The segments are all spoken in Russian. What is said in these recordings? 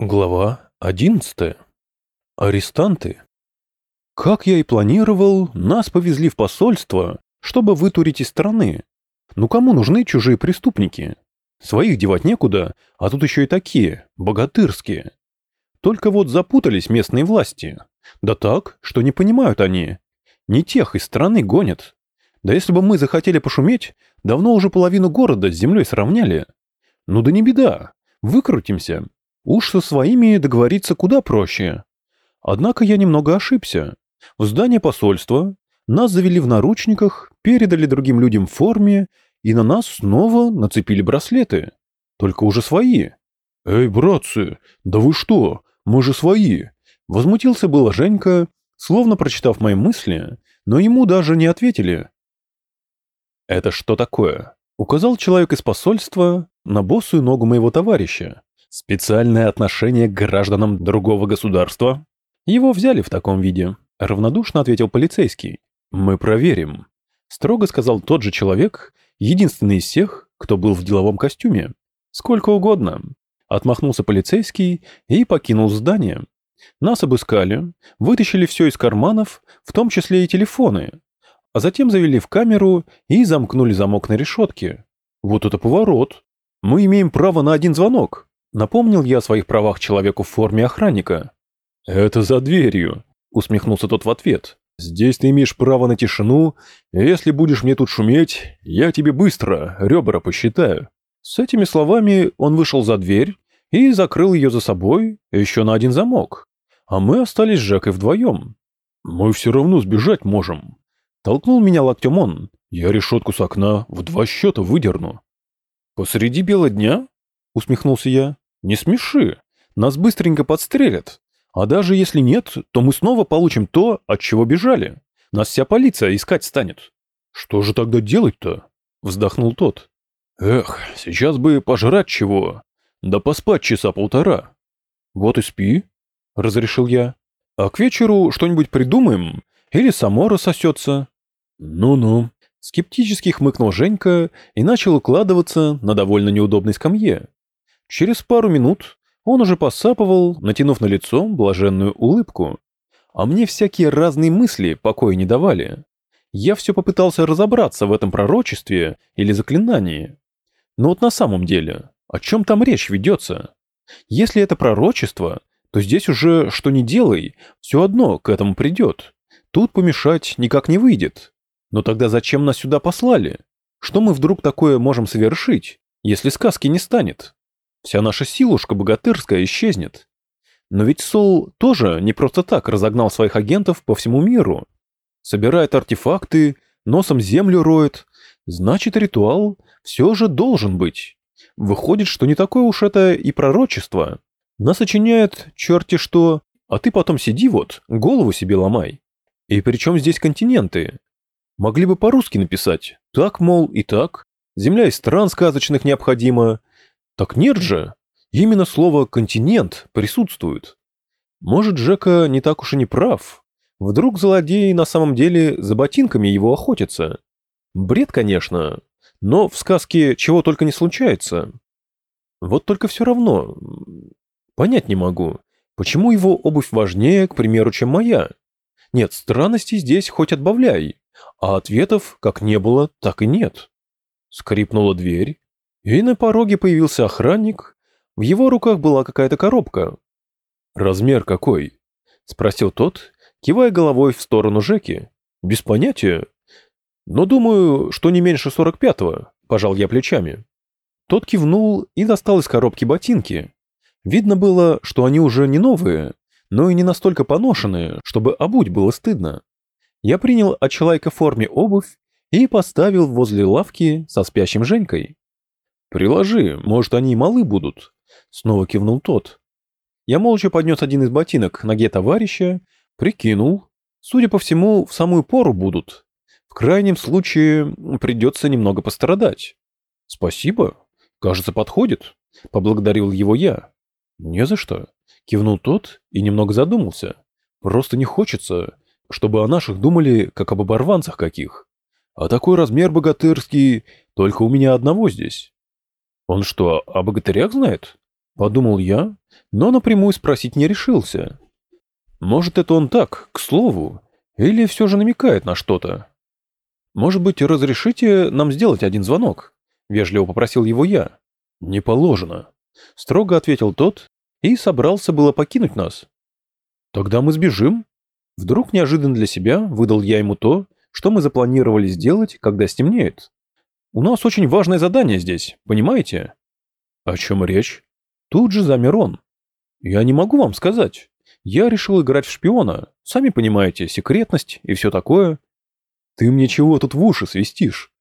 Глава 11. Арестанты. Как я и планировал, нас повезли в посольство, чтобы вытурить из страны. Ну кому нужны чужие преступники? Своих девать некуда, а тут еще и такие, богатырские. Только вот запутались местные власти. Да так, что не понимают они. Не тех из страны гонят. Да если бы мы захотели пошуметь, давно уже половину города с землей сравняли. Ну да не беда, выкрутимся. Уж со своими договориться куда проще. Однако я немного ошибся. В здание посольства нас завели в наручниках, передали другим людям в форме, и на нас снова нацепили браслеты. Только уже свои. «Эй, братцы, да вы что? Мы же свои!» Возмутился было Женька, словно прочитав мои мысли, но ему даже не ответили. «Это что такое?» Указал человек из посольства на босую ногу моего товарища. Специальное отношение к гражданам другого государства? Его взяли в таком виде. Равнодушно ответил полицейский. Мы проверим. Строго сказал тот же человек, единственный из всех, кто был в деловом костюме. Сколько угодно. Отмахнулся полицейский и покинул здание. Нас обыскали, вытащили все из карманов, в том числе и телефоны, а затем завели в камеру и замкнули замок на решетке. Вот это поворот. Мы имеем право на один звонок. Напомнил я о своих правах человеку в форме охранника. «Это за дверью», — усмехнулся тот в ответ. «Здесь ты имеешь право на тишину, если будешь мне тут шуметь, я тебе быстро ребра посчитаю». С этими словами он вышел за дверь и закрыл ее за собой еще на один замок. А мы остались с Жакой вдвоем. «Мы все равно сбежать можем». Толкнул меня локтем он. «Я решетку с окна в два счета выдерну». «Посреди бела дня?» — усмехнулся я. Не смеши. Нас быстренько подстрелят. А даже если нет, то мы снова получим то, от чего бежали. Нас вся полиция искать станет. Что же тогда делать-то? Вздохнул тот. Эх, сейчас бы пожрать чего. Да поспать часа полтора. Вот и спи, разрешил я. А к вечеру что-нибудь придумаем или само рассосется. Ну-ну. Скептически хмыкнул Женька и начал укладываться на довольно неудобной скамье. Через пару минут он уже посапывал, натянув на лицо блаженную улыбку. А мне всякие разные мысли покоя не давали. Я все попытался разобраться в этом пророчестве или заклинании. Но вот на самом деле, о чем там речь ведется? Если это пророчество, то здесь уже что ни делай, все одно к этому придет. Тут помешать никак не выйдет. Но тогда зачем нас сюда послали? Что мы вдруг такое можем совершить, если сказки не станет? Вся наша силушка богатырская исчезнет. Но ведь Сол тоже не просто так разогнал своих агентов по всему миру. Собирает артефакты, носом землю роет. Значит, ритуал все же должен быть. Выходит, что не такое уж это и пророчество. Нас сочиняет черти что, а ты потом сиди вот, голову себе ломай. И при чем здесь континенты? Могли бы по-русски написать. Так, мол, и так. Земля из стран сказочных необходима. Так нет же. Именно слово «континент» присутствует. Может, Жека не так уж и не прав. Вдруг злодеи на самом деле за ботинками его охотятся. Бред, конечно, но в сказке чего только не случается. Вот только все равно. Понять не могу, почему его обувь важнее, к примеру, чем моя. Нет, странностей здесь хоть отбавляй, а ответов как не было, так и нет. Скрипнула дверь, и на пороге появился охранник. В его руках была какая-то коробка. «Размер какой?» — спросил тот, кивая головой в сторону Жеки. «Без понятия. Но думаю, что не меньше сорок пятого», — пожал я плечами. Тот кивнул и достал из коробки ботинки. Видно было, что они уже не новые, но и не настолько поношенные, чтобы обуть было стыдно. Я принял от человека в форме обувь и поставил возле лавки со спящим Женькой. «Приложи, может, они и малы будут», — снова кивнул тот. Я молча поднес один из ботинок к ноге товарища, прикинул. Судя по всему, в самую пору будут. В крайнем случае, придется немного пострадать. «Спасибо. Кажется, подходит», — поблагодарил его я. «Не за что», — кивнул тот и немного задумался. «Просто не хочется, чтобы о наших думали, как об оборванцах каких. А такой размер богатырский только у меня одного здесь». «Он что, о богатырях знает?» Подумал я, но напрямую спросить не решился. Может, это он так, к слову, или все же намекает на что-то? Может быть, разрешите нам сделать один звонок? Вежливо попросил его я. Не положено. Строго ответил тот и собрался было покинуть нас. Тогда мы сбежим. Вдруг неожиданно для себя выдал я ему то, что мы запланировали сделать, когда стемнеет. У нас очень важное задание здесь, понимаете? О чем речь? Тут же замер он. Я не могу вам сказать. Я решил играть в шпиона. Сами понимаете, секретность и все такое. Ты мне чего тут в уши свистишь?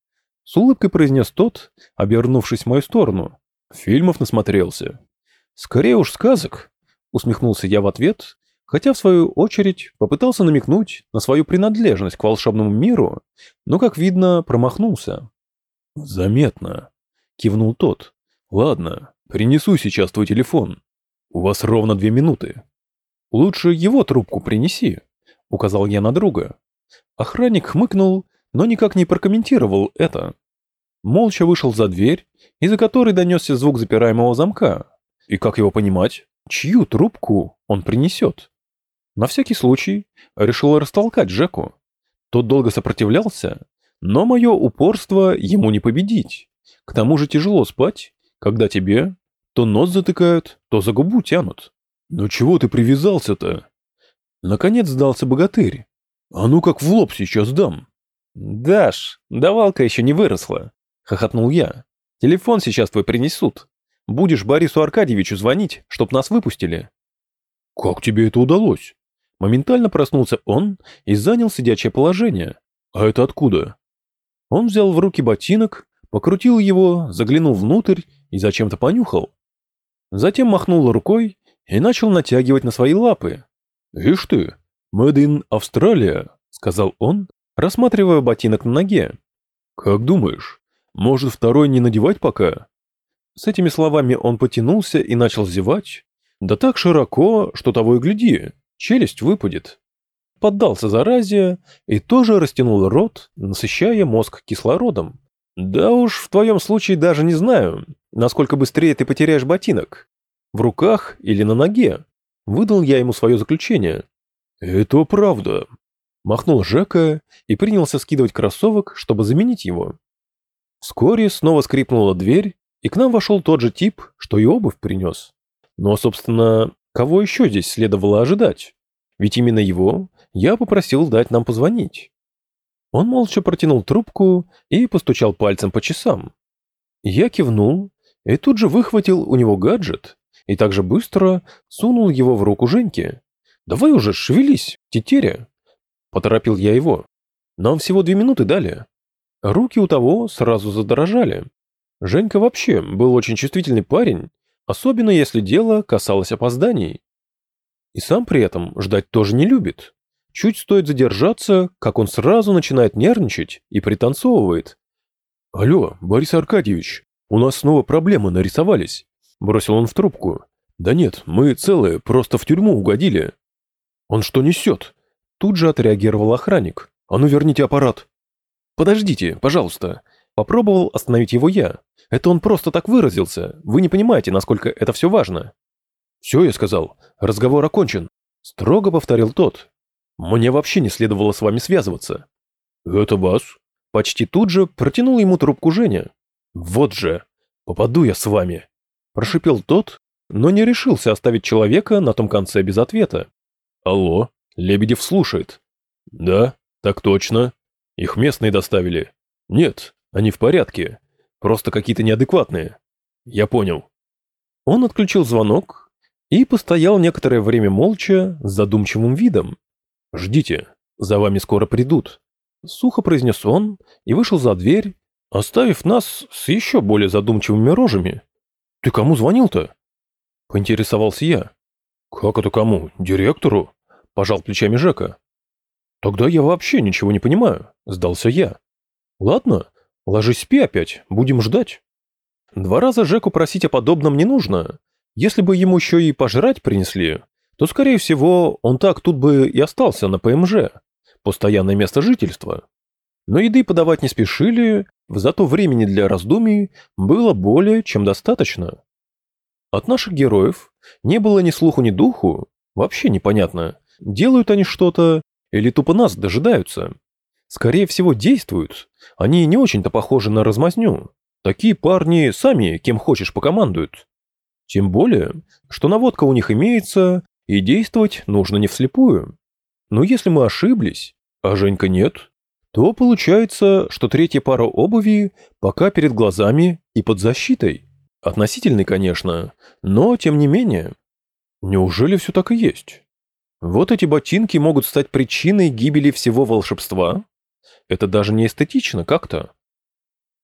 С улыбкой произнес тот, обернувшись в мою сторону. Фильмов насмотрелся. Скорее уж сказок, усмехнулся я в ответ, хотя в свою очередь попытался намекнуть на свою принадлежность к волшебному миру, но, как видно, промахнулся. Заметно, кивнул тот. Ладно, принесу сейчас твой телефон. У вас ровно две минуты. Лучше его трубку принеси, указал я на друга. Охранник хмыкнул, но никак не прокомментировал это. Молча вышел за дверь, из-за которой донесся звук запираемого замка. И как его понимать, чью трубку он принесет? На всякий случай решил растолкать Джеку. Тот долго сопротивлялся, но мое упорство ему не победить. К тому же тяжело спать, когда тебе то нос затыкают, то за губу тянут. «Ну чего ты привязался-то?» Наконец сдался богатырь. «А ну как в лоб сейчас дам!» «Даш, давалка еще не выросла», — хохотнул я. «Телефон сейчас твой принесут. Будешь Борису Аркадьевичу звонить, чтоб нас выпустили». «Как тебе это удалось?» Моментально проснулся он и занял сидячее положение. «А это откуда?» Он взял в руки ботинок, покрутил его, заглянул внутрь и зачем-то понюхал. Затем махнул рукой и начал натягивать на свои лапы. «Ишь ты, made in Австралия», — сказал он, рассматривая ботинок на ноге. «Как думаешь, может второй не надевать пока?» С этими словами он потянулся и начал зевать. Да так широко, что того и гляди, челюсть выпадет. Поддался заразе и тоже растянул рот, насыщая мозг кислородом. Да уж, в твоем случае даже не знаю, насколько быстрее ты потеряешь ботинок. В руках или на ноге. Выдал я ему свое заключение. Это правда. Махнул Жека и принялся скидывать кроссовок, чтобы заменить его. Вскоре снова скрипнула дверь, и к нам вошел тот же тип, что и обувь принес. Но, собственно, кого еще здесь следовало ожидать? Ведь именно его я попросил дать нам позвонить. Он молча протянул трубку и постучал пальцем по часам. Я кивнул и тут же выхватил у него гаджет и также быстро сунул его в руку Женьке. «Давай уже, шевелись, тетеря!» Поторопил я его. «Нам всего две минуты дали». Руки у того сразу задрожали. Женька вообще был очень чувствительный парень, особенно если дело касалось опозданий. И сам при этом ждать тоже не любит. Чуть стоит задержаться, как он сразу начинает нервничать и пританцовывает. «Алло, Борис Аркадьевич, у нас снова проблемы нарисовались», — бросил он в трубку. «Да нет, мы целые, просто в тюрьму угодили». «Он что несет?» Тут же отреагировал охранник. «А ну верните аппарат». «Подождите, пожалуйста». Попробовал остановить его я. Это он просто так выразился. Вы не понимаете, насколько это все важно. «Все, я сказал. Разговор окончен», — строго повторил тот, мне вообще не следовало с вами связываться. Это вас? Почти тут же протянул ему трубку Женя. Вот же, попаду я с вами. Прошипел тот, но не решился оставить человека на том конце без ответа. Алло, Лебедев слушает. Да, так точно. Их местные доставили. Нет, они в порядке. Просто какие-то неадекватные. Я понял. Он отключил звонок и постоял некоторое время молча с задумчивым видом. «Ждите, за вами скоро придут», — сухо произнес он и вышел за дверь, оставив нас с еще более задумчивыми рожами. «Ты кому звонил-то?» — поинтересовался я. «Как это кому? Директору?» — пожал плечами Жека. «Тогда я вообще ничего не понимаю», — сдался я. «Ладно, ложись спи опять, будем ждать». Два раза Жеку просить о подобном не нужно. Если бы ему еще и пожрать принесли, то, скорее всего, он так тут бы и остался на ПМЖ, постоянное место жительства. Но еды подавать не спешили, зато времени для раздумий было более чем достаточно. От наших героев не было ни слуху, ни духу, вообще непонятно, делают они что-то или тупо нас дожидаются. Скорее всего, действуют. Они не очень-то похожи на размазню. Такие парни сами кем хочешь покомандуют. Тем более, что наводка у них имеется, и действовать нужно не вслепую. Но если мы ошиблись, а Женька нет, то получается, что третья пара обуви пока перед глазами и под защитой. Относительный, конечно, но тем не менее. Неужели все так и есть? Вот эти ботинки могут стать причиной гибели всего волшебства? Это даже не эстетично как-то.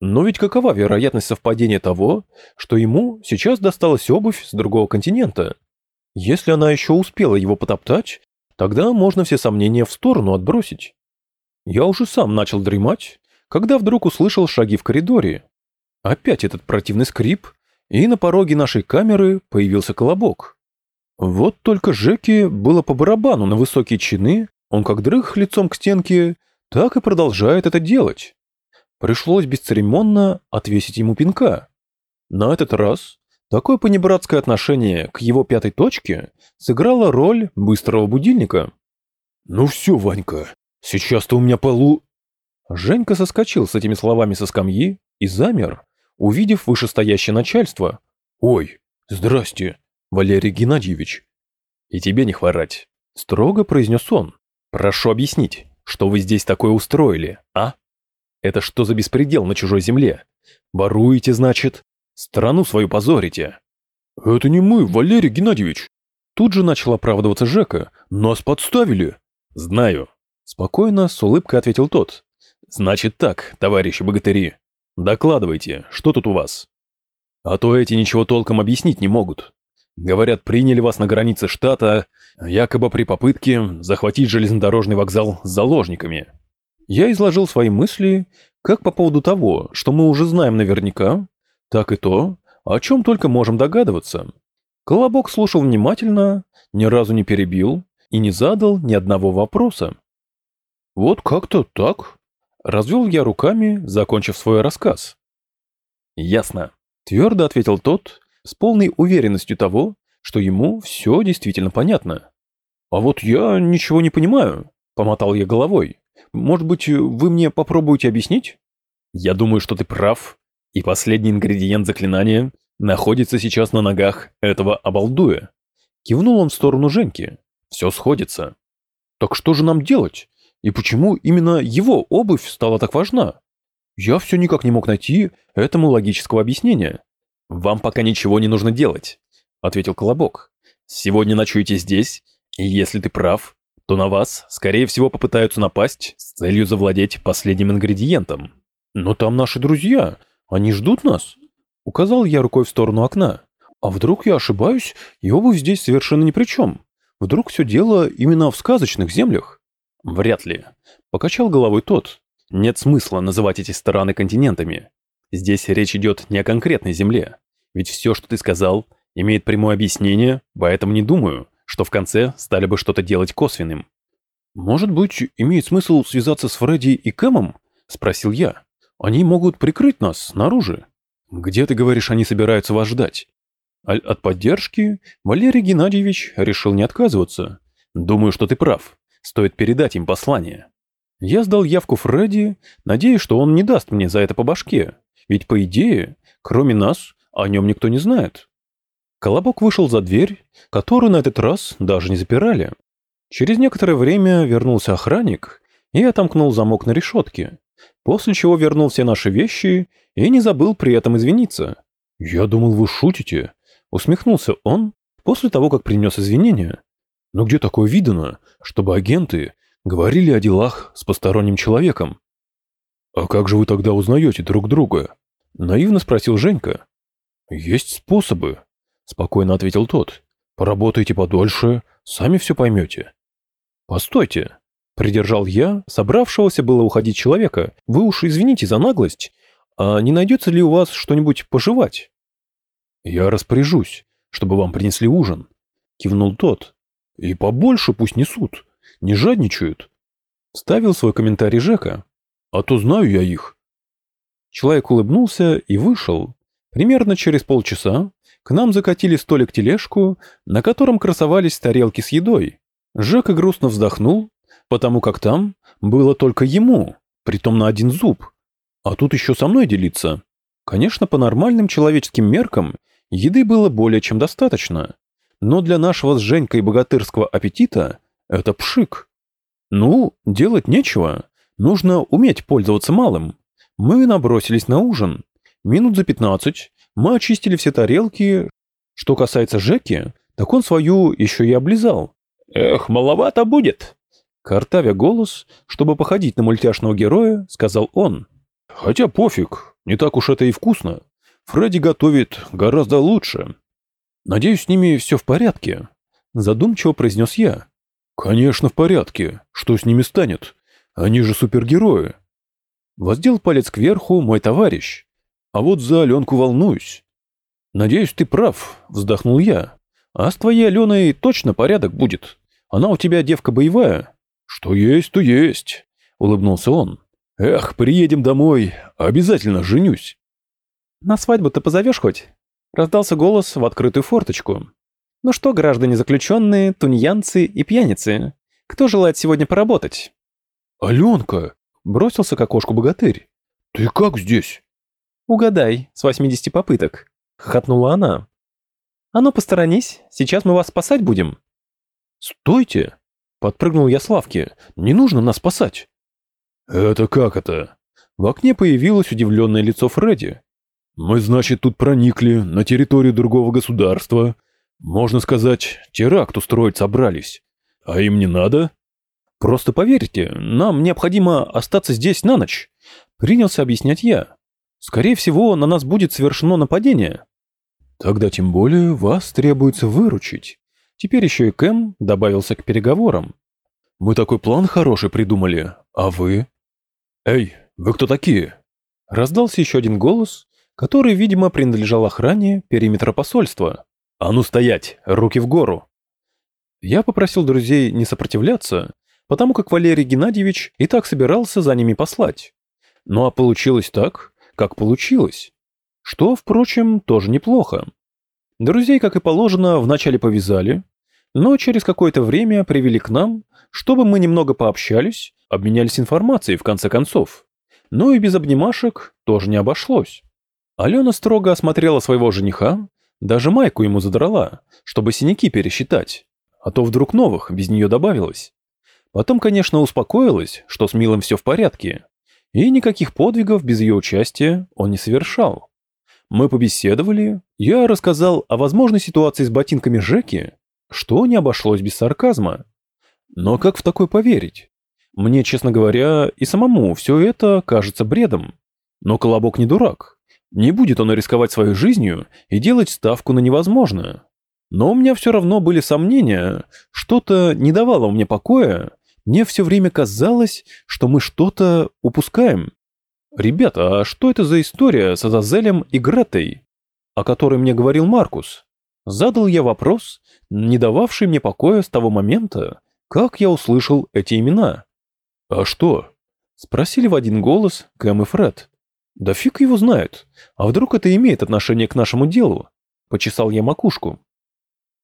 Но ведь какова вероятность совпадения того, что ему сейчас досталась обувь с другого континента? Если она еще успела его потоптать, тогда можно все сомнения в сторону отбросить. Я уже сам начал дремать, когда вдруг услышал шаги в коридоре. Опять этот противный скрип, и на пороге нашей камеры появился колобок. Вот только Жеке было по барабану на высокие чины, он как дрых лицом к стенке, так и продолжает это делать. Пришлось бесцеремонно отвесить ему пинка. На этот раз такое понебратское отношение к его пятой точке сыграло роль быстрого будильника. «Ну все, Ванька, сейчас ты у меня полу...» Женька соскочил с этими словами со скамьи и замер, увидев вышестоящее начальство. «Ой, здрасте, Валерий Геннадьевич». «И тебе не хворать», — строго произнес он. «Прошу объяснить, что вы здесь такое устроили, а?» Это что за беспредел на чужой земле? Воруете, значит? Страну свою позорите. Это не мы, Валерий Геннадьевич. Тут же начал оправдываться Жека. Нас подставили. Знаю. Спокойно, с улыбкой ответил тот. Значит так, товарищи богатыри. Докладывайте, что тут у вас? А то эти ничего толком объяснить не могут. Говорят, приняли вас на границе штата, якобы при попытке захватить железнодорожный вокзал с заложниками. Я изложил свои мысли как по поводу того, что мы уже знаем наверняка, так и то, о чем только можем догадываться. Колобок слушал внимательно, ни разу не перебил и не задал ни одного вопроса. «Вот как-то так», — развел я руками, закончив свой рассказ. «Ясно», — твердо ответил тот, с полной уверенностью того, что ему все действительно понятно. «А вот я ничего не понимаю», — помотал я головой. Может быть, вы мне попробуете объяснить? Я думаю, что ты прав. И последний ингредиент заклинания находится сейчас на ногах этого обалдуя. Кивнул он в сторону Женьки. Все сходится. Так что же нам делать? И почему именно его обувь стала так важна? Я все никак не мог найти этому логического объяснения. Вам пока ничего не нужно делать, ответил Колобок. Сегодня ночуете здесь, и если ты прав, то на вас, скорее всего, попытаются напасть с целью завладеть последним ингредиентом. Но там наши друзья, они ждут нас. Указал я рукой в сторону окна. А вдруг я ошибаюсь, и обувь здесь совершенно ни при чем? Вдруг все дело именно в сказочных землях? Вряд ли. Покачал головой тот. Нет смысла называть эти стороны континентами. Здесь речь идет не о конкретной земле. Ведь все, что ты сказал, имеет прямое объяснение, поэтому не думаю, что в конце стали бы что-то делать косвенным. «Может быть, имеет смысл связаться с Фредди и Кэмом?» – спросил я. «Они могут прикрыть нас снаружи». «Где, ты говоришь, они собираются вас ждать?» От поддержки Валерий Геннадьевич решил не отказываться. «Думаю, что ты прав. Стоит передать им послание». Я сдал явку Фредди, надеясь, что он не даст мне за это по башке. Ведь, по идее, кроме нас, о нем никто не знает. Колобок вышел за дверь, которую на этот раз даже не запирали. Через некоторое время вернулся охранник и отомкнул замок на решетке, после чего вернул все наши вещи и не забыл при этом извиниться. «Я думал, вы шутите», — усмехнулся он после того, как принес извинения. «Но где такое видано, чтобы агенты говорили о делах с посторонним человеком?» «А как же вы тогда узнаете друг друга?» — наивно спросил Женька. «Есть способы», Спокойно ответил тот. Поработайте подольше, сами все поймете. Постойте. Придержал я, собравшегося было уходить человека. Вы уж извините за наглость. А не найдется ли у вас что-нибудь пожевать? Я распоряжусь, чтобы вам принесли ужин. Кивнул тот. И побольше пусть несут. Не жадничают. Ставил свой комментарий Жека. А то знаю я их. Человек улыбнулся и вышел. Примерно через полчаса К нам закатили столик-тележку, на котором красовались тарелки с едой. Жека грустно вздохнул, потому как там было только ему, притом на один зуб. А тут еще со мной делиться. Конечно, по нормальным человеческим меркам еды было более чем достаточно. Но для нашего с Женькой богатырского аппетита это пшик. Ну, делать нечего. Нужно уметь пользоваться малым. Мы набросились на ужин. Минут за пятнадцать мы очистили все тарелки. Что касается Жеки, так он свою еще и облизал. «Эх, маловато будет!» Картавя голос, чтобы походить на мультяшного героя, сказал он. «Хотя пофиг, не так уж это и вкусно. Фредди готовит гораздо лучше. Надеюсь, с ними все в порядке?» Задумчиво произнес я. «Конечно, в порядке. Что с ними станет? Они же супергерои». Воздел палец кверху мой товарищ. А вот за Аленку волнуюсь. «Надеюсь, ты прав», — вздохнул я. «А с твоей Аленой точно порядок будет. Она у тебя девка боевая». «Что есть, то есть», — улыбнулся он. «Эх, приедем домой, обязательно женюсь». «На свадьбу ты позовешь хоть?» Раздался голос в открытую форточку. «Ну что, граждане заключенные, тунеянцы и пьяницы, кто желает сегодня поработать?» «Аленка!» — бросился к окошку богатырь. «Ты как здесь?» «Угадай, с 80 попыток», — хохотнула она. «А ну, посторонись, сейчас мы вас спасать будем». «Стойте!» — подпрыгнул я с. «Не нужно нас спасать». «Это как это?» В окне появилось удивленное лицо Фредди. «Мы, значит, тут проникли на территорию другого государства. Можно сказать, теракт устроить собрались. А им не надо?» «Просто поверьте, нам необходимо остаться здесь на ночь», — принялся объяснять я. Скорее всего, на нас будет совершено нападение. Тогда тем более вас требуется выручить. Теперь еще и Кэм добавился к переговорам. Мы такой план хороший придумали, а вы? Эй, вы кто такие? Раздался еще один голос, который, видимо, принадлежал охране периметра посольства. А ну стоять, руки в гору. Я попросил друзей не сопротивляться, потому как Валерий Геннадьевич и так собирался за ними послать. Ну а получилось так, как получилось. Что, впрочем, тоже неплохо. Друзей, как и положено, вначале повязали, но через какое-то время привели к нам, чтобы мы немного пообщались, обменялись информацией в конце концов. Но и без обнимашек тоже не обошлось. Алена строго осмотрела своего жениха, даже майку ему задрала, чтобы синяки пересчитать, а то вдруг новых без нее добавилось. Потом, конечно, успокоилась, что с Милым все в порядке, и никаких подвигов без ее участия он не совершал. Мы побеседовали, я рассказал о возможной ситуации с ботинками Жеки, что не обошлось без сарказма. Но как в такое поверить? Мне, честно говоря, и самому все это кажется бредом. Но Колобок не дурак. Не будет он рисковать своей жизнью и делать ставку на невозможное. Но у меня все равно были сомнения, что-то не давало мне покоя, мне все время казалось, что мы что-то упускаем. Ребята, а что это за история с Азазелем и Гретой, о которой мне говорил Маркус? Задал я вопрос, не дававший мне покоя с того момента, как я услышал эти имена. «А что?» — спросили в один голос Кэм и Фред. «Да фиг его знает. А вдруг это имеет отношение к нашему делу?» — почесал я макушку.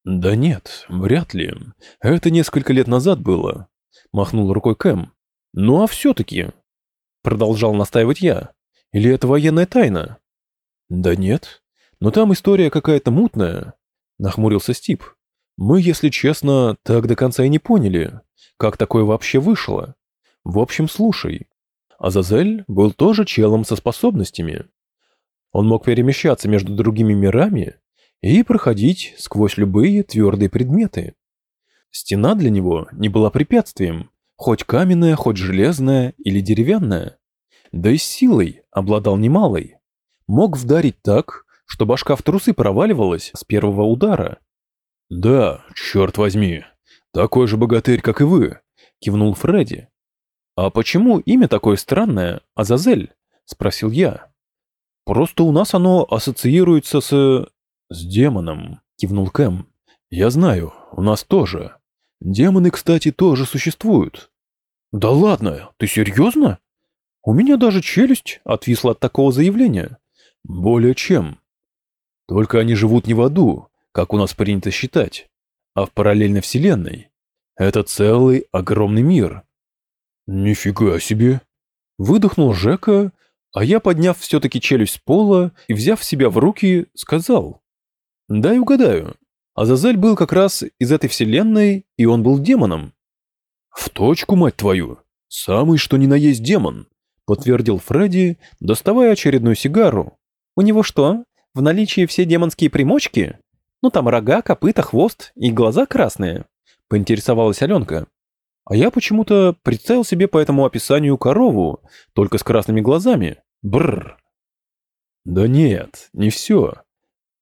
«Да нет, вряд ли. Это несколько лет назад было махнул рукой Кэм. Ну а все-таки, продолжал настаивать я, или это военная тайна? Да нет, но там история какая-то мутная, нахмурился Стип. Мы, если честно, так до конца и не поняли, как такое вообще вышло. В общем, слушай. Азазель был тоже челом со способностями. Он мог перемещаться между другими мирами и проходить сквозь любые твердые предметы. Стена для него не была препятствием, хоть каменная, хоть железная или деревянная. Да и силой обладал немалой. Мог вдарить так, что башка в трусы проваливалась с первого удара. «Да, черт возьми, такой же богатырь, как и вы», — кивнул Фредди. «А почему имя такое странное, Азазель?» — спросил я. «Просто у нас оно ассоциируется с... с демоном», — кивнул Кэм. «Я знаю, у нас тоже. Демоны, кстати, тоже существуют. Да ладно, ты серьезно? У меня даже челюсть отвисла от такого заявления. Более чем. Только они живут не в аду, как у нас принято считать, а в параллельной вселенной. Это целый огромный мир. Нифига себе. Выдохнул Жека, а я, подняв все-таки челюсть с пола и взяв себя в руки, сказал. Дай угадаю. Азазель был как раз из этой вселенной, и он был демоном. В точку, мать твою. Самый что ни на есть демон, подтвердил Фредди, доставая очередную сигару. У него что, в наличии все демонские примочки? Ну там рога, копыта, хвост и глаза красные. Поинтересовалась Аленка. А я почему-то представил себе по этому описанию корову, только с красными глазами. Бррр. Да нет, не все.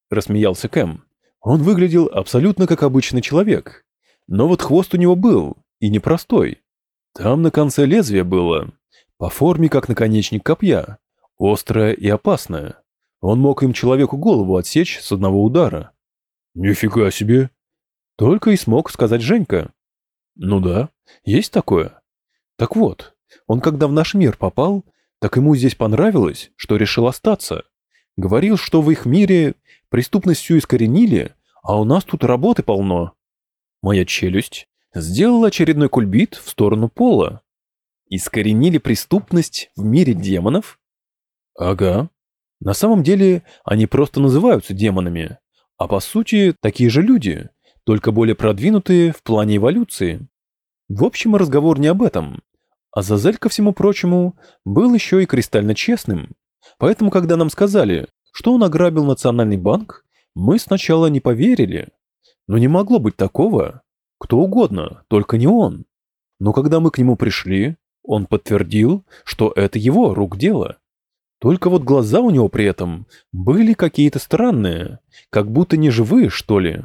Рассмеялся Кэм. Он выглядел абсолютно как обычный человек. Но вот хвост у него был, и непростой. Там на конце лезвия было, по форме как наконечник копья, острое и опасное. Он мог им человеку голову отсечь с одного удара. «Нифига себе!» Только и смог сказать Женька. «Ну да, есть такое. Так вот, он когда в наш мир попал, так ему здесь понравилось, что решил остаться. Говорил, что в их мире преступность всю искоренили, а у нас тут работы полно. Моя челюсть сделала очередной кульбит в сторону пола. Искоренили преступность в мире демонов? Ага. На самом деле они просто называются демонами, а по сути такие же люди, только более продвинутые в плане эволюции. В общем, разговор не об этом. Азазель, ко всему прочему, был еще и кристально честным. Поэтому, когда нам сказали, что он ограбил Национальный банк, мы сначала не поверили. Но не могло быть такого. Кто угодно, только не он. Но когда мы к нему пришли, он подтвердил, что это его рук дело. Только вот глаза у него при этом были какие-то странные, как будто не живые, что ли.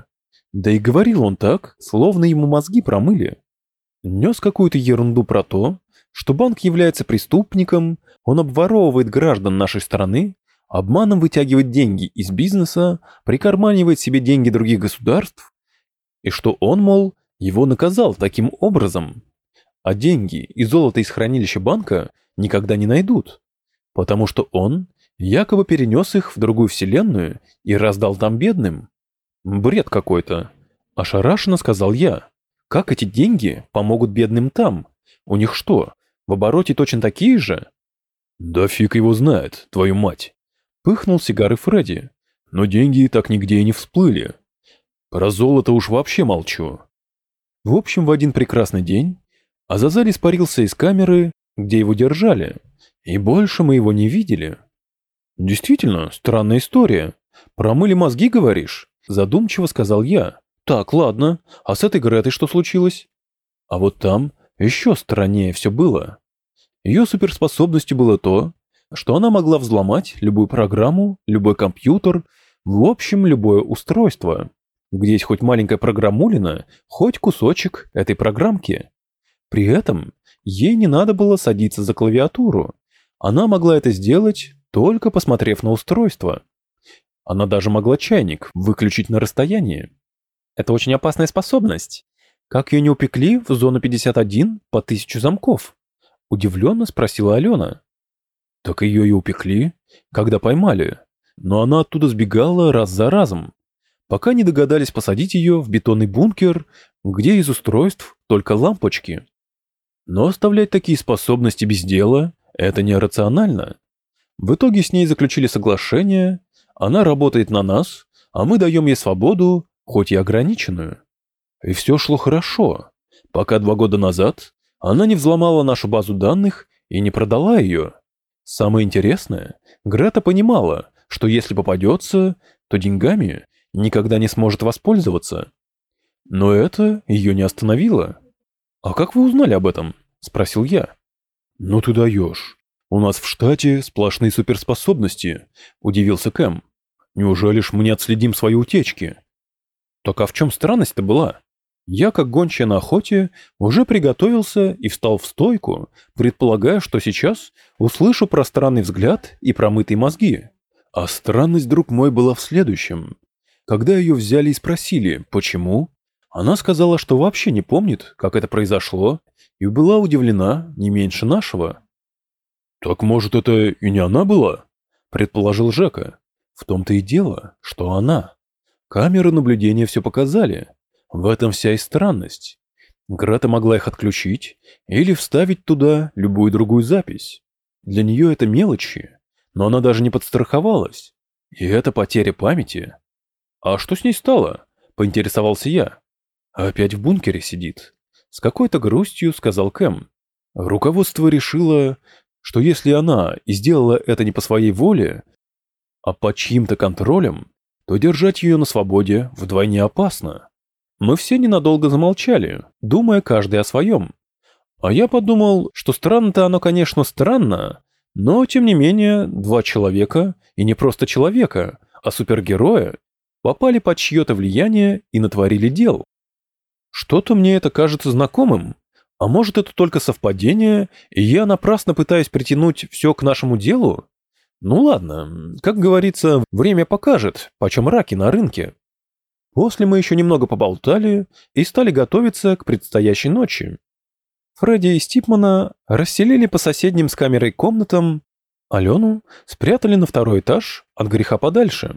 Да и говорил он так, словно ему мозги промыли. Нес какую-то ерунду про то, что банк является преступником, он обворовывает граждан нашей страны, обманом вытягивает деньги из бизнеса, прикарманивает себе деньги других государств, и что он, мол, его наказал таким образом. А деньги и золото из хранилища банка никогда не найдут потому что он якобы перенес их в другую вселенную и раздал там бедным. Бред какой-то. Ошарашенно сказал я. Как эти деньги помогут бедным там? У них что, в обороте точно такие же? Да фиг его знает, твою мать. Пыхнул сигары Фредди. Но деньги так нигде и не всплыли. Про золото уж вообще молчу. В общем, в один прекрасный день Азазель испарился из камеры, где его держали, и больше мы его не видели. Действительно, странная история. Промыли мозги, говоришь? Задумчиво сказал я. Так, ладно. А с этой Гретой что случилось? А вот там еще страннее все было. Ее суперспособностью было то, что она могла взломать любую программу, любой компьютер, в общем, любое устройство. Где есть хоть маленькая программулина, хоть кусочек этой программки. При этом ей не надо было садиться за клавиатуру, она могла это сделать, только посмотрев на устройство. Она даже могла чайник выключить на расстоянии. Это очень опасная способность. Как ее не упекли в зону 51 по тысячу замков? Удивленно спросила Алена. Так ее и упекли, когда поймали. Но она оттуда сбегала раз за разом, пока не догадались посадить ее в бетонный бункер, где из устройств только лампочки. Но оставлять такие способности без дела это нерационально. В итоге с ней заключили соглашение, она работает на нас, а мы даем ей свободу, хоть и ограниченную. И все шло хорошо, пока два года назад она не взломала нашу базу данных и не продала ее. Самое интересное, Грета понимала, что если попадется, то деньгами никогда не сможет воспользоваться. Но это ее не остановило. «А как вы узнали об этом?» – спросил я. «Ну ты даешь. У нас в штате сплошные суперспособности», — удивился Кэм. «Неужели ж мы не отследим свои утечки?» «Так а в чем странность-то была?» Я, как гончая на охоте, уже приготовился и встал в стойку, предполагая, что сейчас услышу пространный взгляд и промытые мозги. А странность, друг мой, была в следующем. Когда ее взяли и спросили, почему, она сказала, что вообще не помнит, как это произошло, и была удивлена не меньше нашего. «Так, может, это и не она была?» – предположил Жека. В том-то и дело, что она. Камеры наблюдения все показали. В этом вся и странность. Грата могла их отключить или вставить туда любую другую запись. Для нее это мелочи, но она даже не подстраховалась. И это потеря памяти. А что с ней стало? Поинтересовался я. Опять в бункере сидит. С какой-то грустью сказал Кэм. Руководство решило, что если она и сделала это не по своей воле, а под чьим-то контролем, то держать ее на свободе вдвойне опасно. Мы все ненадолго замолчали, думая каждый о своем. А я подумал, что странно-то оно, конечно, странно, но, тем не менее, два человека, и не просто человека, а супергероя, попали под чье-то влияние и натворили дел. Что-то мне это кажется знакомым, а может это только совпадение, и я напрасно пытаюсь притянуть все к нашему делу? Ну ладно, как говорится, время покажет, почем раки на рынке. После мы еще немного поболтали и стали готовиться к предстоящей ночи. Фредди и Стипмана расселили по соседним с камерой комнатам, Алену спрятали на второй этаж от греха подальше.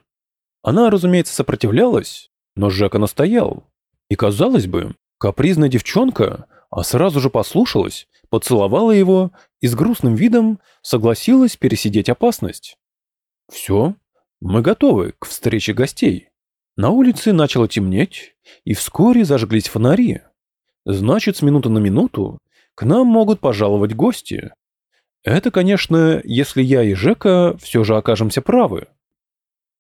Она, разумеется, сопротивлялась, но Жека настоял. И, казалось бы, капризная девчонка, а сразу же послушалась, поцеловала его и с грустным видом согласилась пересидеть опасность. Все, мы готовы к встрече гостей. На улице начало темнеть, и вскоре зажглись фонари. Значит, с минуты на минуту к нам могут пожаловать гости. Это, конечно, если я и Жека все же окажемся правы.